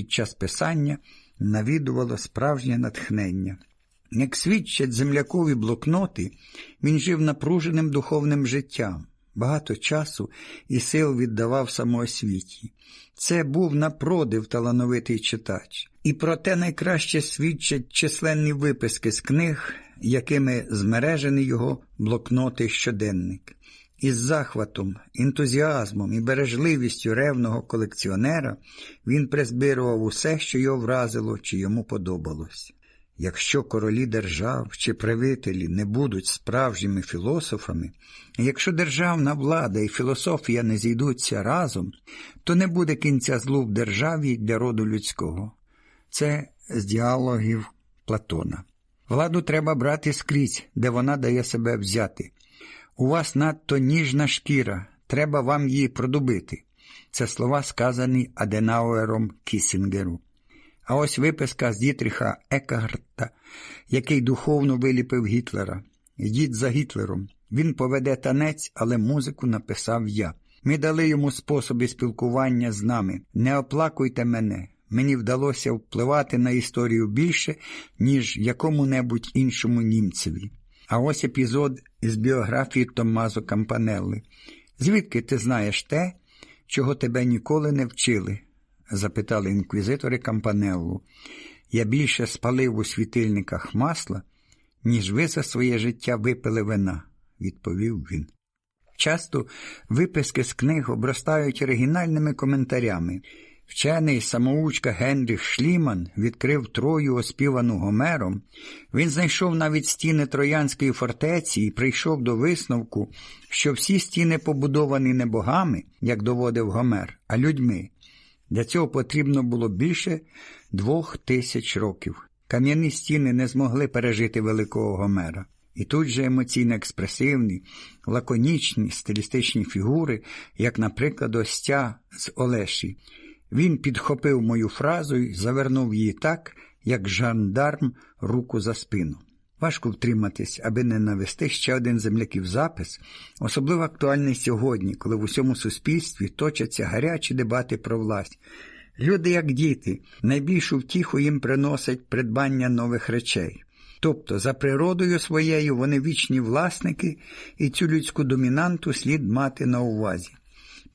під час писання навідувало справжнє натхнення. Як свідчать землякові блокноти, він жив напруженим духовним життям, багато часу і сил віддавав самоосвіті. Це був напродив талановитий читач, і проте найкраще свідчать численні виписки з книг, якими змережений його блокноти щоденник. Із захватом, ентузіазмом і бережливістю ревного колекціонера він призбирував усе, що його вразило чи йому подобалось. Якщо королі держав чи правителі не будуть справжніми філософами, якщо державна влада і філософія не зійдуться разом, то не буде кінця злу в державі для роду людського. Це з діалогів Платона. Владу треба брати скрізь, де вона дає себе взяти. У вас надто ніжна шкіра, треба вам її продубити. Це слова, сказані Аденауером Кісінгеру. А ось виписка з Дітріха Екарта, який духовно виліпив Гітлера. Йдіть за Гітлером. Він поведе танець, але музику написав я. Ми дали йому способи спілкування з нами. Не оплакуйте мене. Мені вдалося впливати на історію більше, ніж якому-небудь іншому німцеві. А ось епізод із біографії Томмазо Кампанелли. Звідки ти знаєш те, чого тебе ніколи не вчили? запитали інквізитори Кампанеллу. Я більше спалив у світильниках масла, ніж ви за своє життя випили вина, відповів він. Часто виписки з книг обростають оригінальними коментарями. Вчений самоучка Генріх Шліман відкрив Трою, оспівану Гомером. Він знайшов навіть стіни Троянської фортеці і прийшов до висновку, що всі стіни побудовані не богами, як доводив Гомер, а людьми. Для цього потрібно було більше двох тисяч років. Кам'яні стіни не змогли пережити великого Гомера. І тут же емоційно експресивні, лаконічні, стилістичні фігури, як, наприклад, остя з Олеші. Він підхопив мою фразу і завернув її так, як жандарм руку за спину. Важко втриматись, аби не навести ще один земляків запис, особливо актуальний сьогодні, коли в усьому суспільстві точаться гарячі дебати про власть. Люди, як діти, найбільшу втіху їм приносять придбання нових речей. Тобто, за природою своєю вони вічні власники, і цю людську домінанту слід мати на увазі.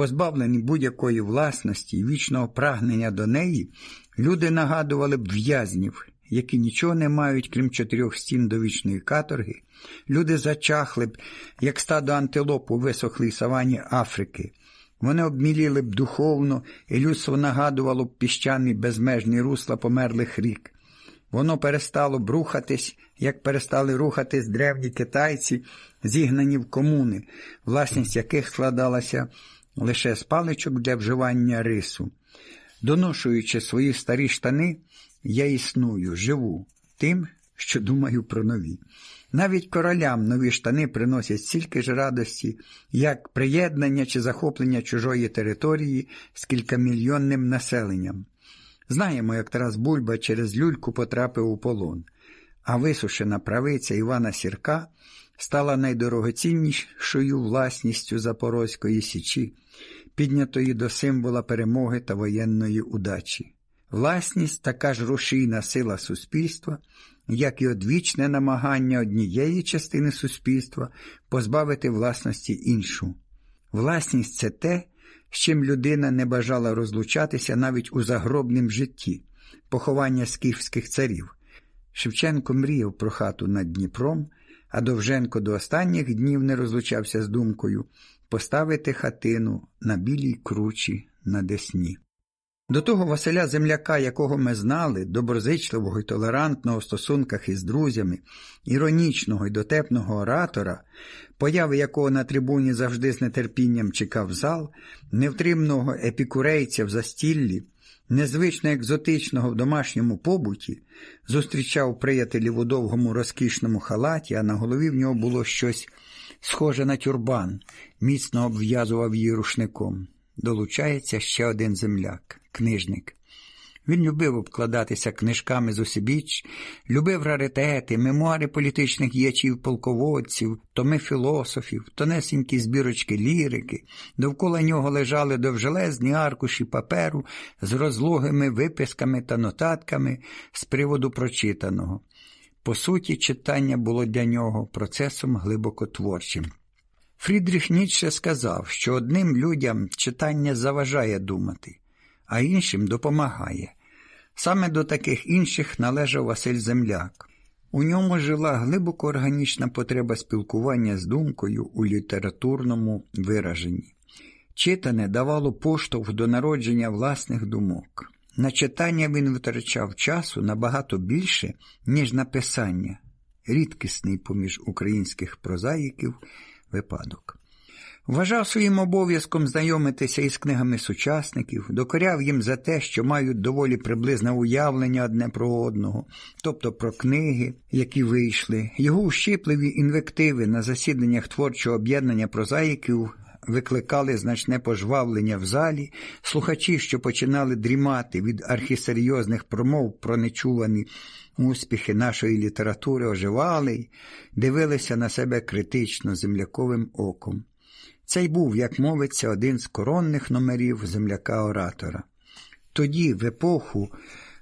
Позбавлені будь-якої власності і вічного прагнення до неї, люди нагадували б в'язнів, які нічого не мають, крім чотирьох стін до вічної каторги, люди зачахли б, як стадо антилоп у висохлій савані Африки. Вони обміліли б духовно, і людство нагадувало б піщані безмежні русла померлих рік. Воно перестало б рухатись, як перестали рухатись древні китайці, зігнані в комуни, власність яких складалася лише з паличок для вживання рису. Доношуючи свої старі штани, я існую, живу тим, що думаю про нові. Навіть королям нові штани приносять стільки ж радості, як приєднання чи захоплення чужої території з кількамільйонним населенням. Знаємо, як Тарас Бульба через люльку потрапив у полон, а висушена правиця Івана Сірка стала найдорогоціннішою власністю Запорозької Січі, піднятої до символа перемоги та воєнної удачі. Власність така ж рушійна сила суспільства, як і одвічне намагання однієї частини суспільства позбавити власності іншу. Власність це те, з чим людина не бажала розлучатися навіть у загробнім житті, поховання скіфських царів. Шевченко мріяв про хату над Дніпром, а Довженко до останніх днів не розлучався з думкою поставити хатину на білій кручі на Десні. До того Василя Земляка, якого ми знали, доброзичливого і толерантного в стосунках із друзями, іронічного і дотепного оратора, появи якого на трибуні завжди з нетерпінням чекав зал, невтримного епікурейця в застіллі, незвично екзотичного в домашньому побуті, зустрічав приятелів у довгому розкішному халаті, а на голові в нього було щось схоже на тюрбан, міцно обв'язував її рушником. Долучається ще один земляк, книжник. Він любив обкладатися книжками з усібіч, любив раритети, мемуари політичних діячів полководців, томи філософів, тонесенькі збірочки лірики. Довкола нього лежали довжелезні аркуші паперу з розлогими виписками та нотатками з приводу прочитаного. По суті, читання було для нього процесом глибоко творчим. Фрідріх Ніцше сказав, що одним людям читання заважає думати, а іншим допомагає. Саме до таких інших належав Василь Земляк. У ньому жила глибоко органічна потреба спілкування з думкою у літературному вираженні. Читане давало поштовх до народження власних думок. На читання він витрачав часу набагато більше, ніж на писання, рідкісний поміж українських прозаїків випадок. Вважав своїм обов'язком знайомитися із книгами сучасників, докоряв їм за те, що мають доволі приблизне уявлення одне про одного, тобто про книги, які вийшли. Його ущипливі інвективи на засіданнях творчого об'єднання прозаїків викликали значне пожвавлення в залі, слухачі, що починали дрімати від архісерйозних промов про нечувані успіхи нашої літератури, оживали й дивилися на себе критично земляковим оком. Цей був, як мовиться, один з коронних номерів земляка-оратора. Тоді, в епоху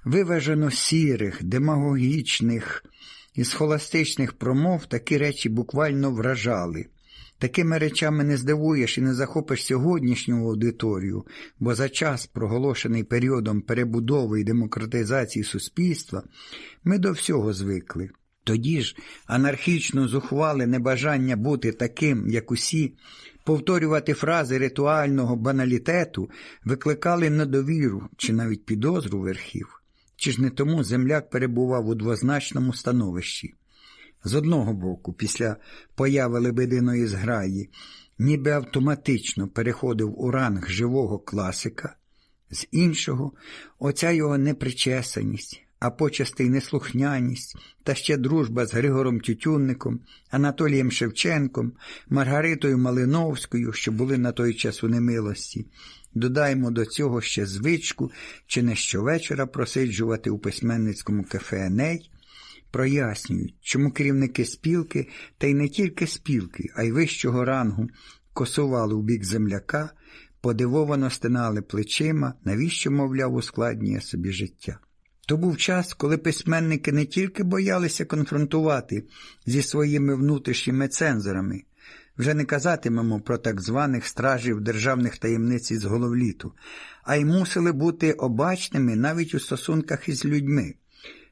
виважено сірих, демагогічних і схоластичних промов такі речі буквально вражали. Такими речами не здивуєш і не захопиш сьогоднішню аудиторію, бо за час, проголошений періодом перебудови і демократизації суспільства, ми до всього звикли. Тоді ж анархічно зухвали небажання бути таким, як усі, повторювати фрази ритуального баналітету викликали недовіру чи навіть підозру верхів. Чи ж не тому земляк перебував у двозначному становищі? З одного боку, після появи лебединої зграї, ніби автоматично переходив у ранг живого класика, з іншого, оця його непричесаність, а почасти й неслухняність, та ще дружба з Григором Тютюнником, Анатолієм Шевченком, Маргаритою Малиновською, що були на той час у немилості. Додаємо до цього ще звичку чи не щовечора просиджувати у письменницькому кафе Еней, прояснюють, чому керівники спілки, та й не тільки спілки, а й вищого рангу косували у бік земляка, подивовано стинали плечима, навіщо, мовляв, ускладнює собі життя. То був час, коли письменники не тільки боялися конфронтувати зі своїми внутрішніми цензорами, вже не казатимемо про так званих стражів державних таємниць із головліту, а й мусили бути обачними навіть у стосунках із людьми.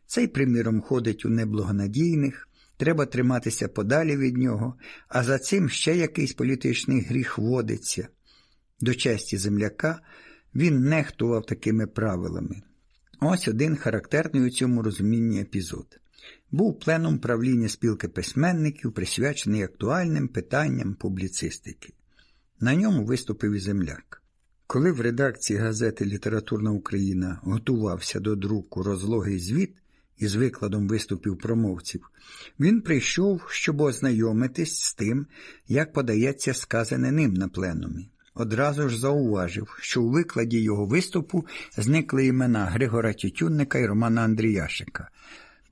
Цей, приміром, ходить у неблагонадійних, треба триматися подалі від нього, а за цим ще якийсь політичний гріх водиться. До честі земляка він нехтував такими правилами. Ось один характерний у цьому розумінні епізод. Був пленум правління спілки письменників, присвячений актуальним питанням публіцистики. На ньому виступив і земляк. Коли в редакції газети Літературна Україна готувався до друку розлогий звіт, із викладом виступів промовців, він прийшов, щоб ознайомитись з тим, як подається сказане ним на пленумі. Одразу ж зауважив, що у викладі його виступу зникли імена Григора Тютюнника і Романа Андріяшика.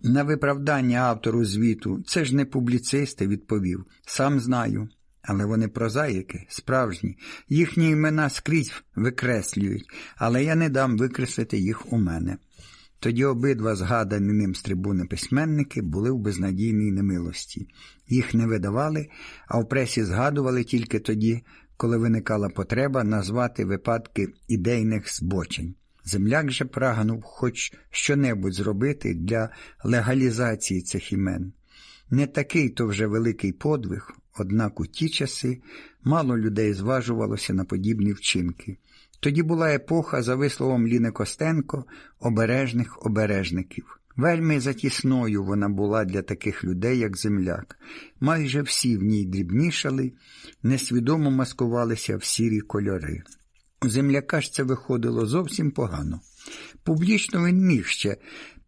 На виправдання автору звіту це ж не публіцисти, відповів. Сам знаю. Але вони прозаїки, справжні, їхні імена скрізь викреслюють, але я не дам викреслити їх у мене. Тоді обидва згадані ним з трибуни письменники були в безнадійній немилості. Їх не видавали, а в пресі згадували тільки тоді, коли виникала потреба назвати випадки ідейних збочень. Земляк же прагнув хоч щонебудь зробити для легалізації цих імен. Не такий то вже великий подвиг, однак у ті часи мало людей зважувалося на подібні вчинки. Тоді була епоха, за висловом Ліни Костенко, обережних обережників. Вельми затісною вона була для таких людей, як земляк. Майже всі в ній дрібнішали, несвідомо маскувалися в сірі кольори. У земляка ж це виходило зовсім погано. Публічно він міг ще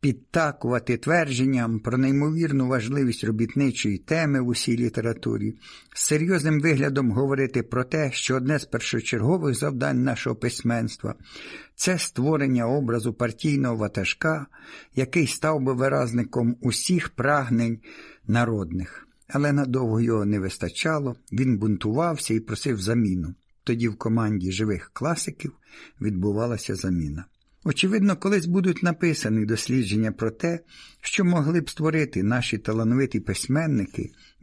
підтакувати твердженням про неймовірну важливість робітничої теми в усій літературі, з серйозним виглядом говорити про те, що одне з першочергових завдань нашого письменства це створення образу партійного ватажка, який став би виразником усіх прагнень народних. Але надовго його не вистачало, він бунтувався і просив заміну. Тоді в команді живих класиків відбувалася заміна. Очевидно, колись будуть написані дослідження про те, що могли б створити наші талановиті письменники,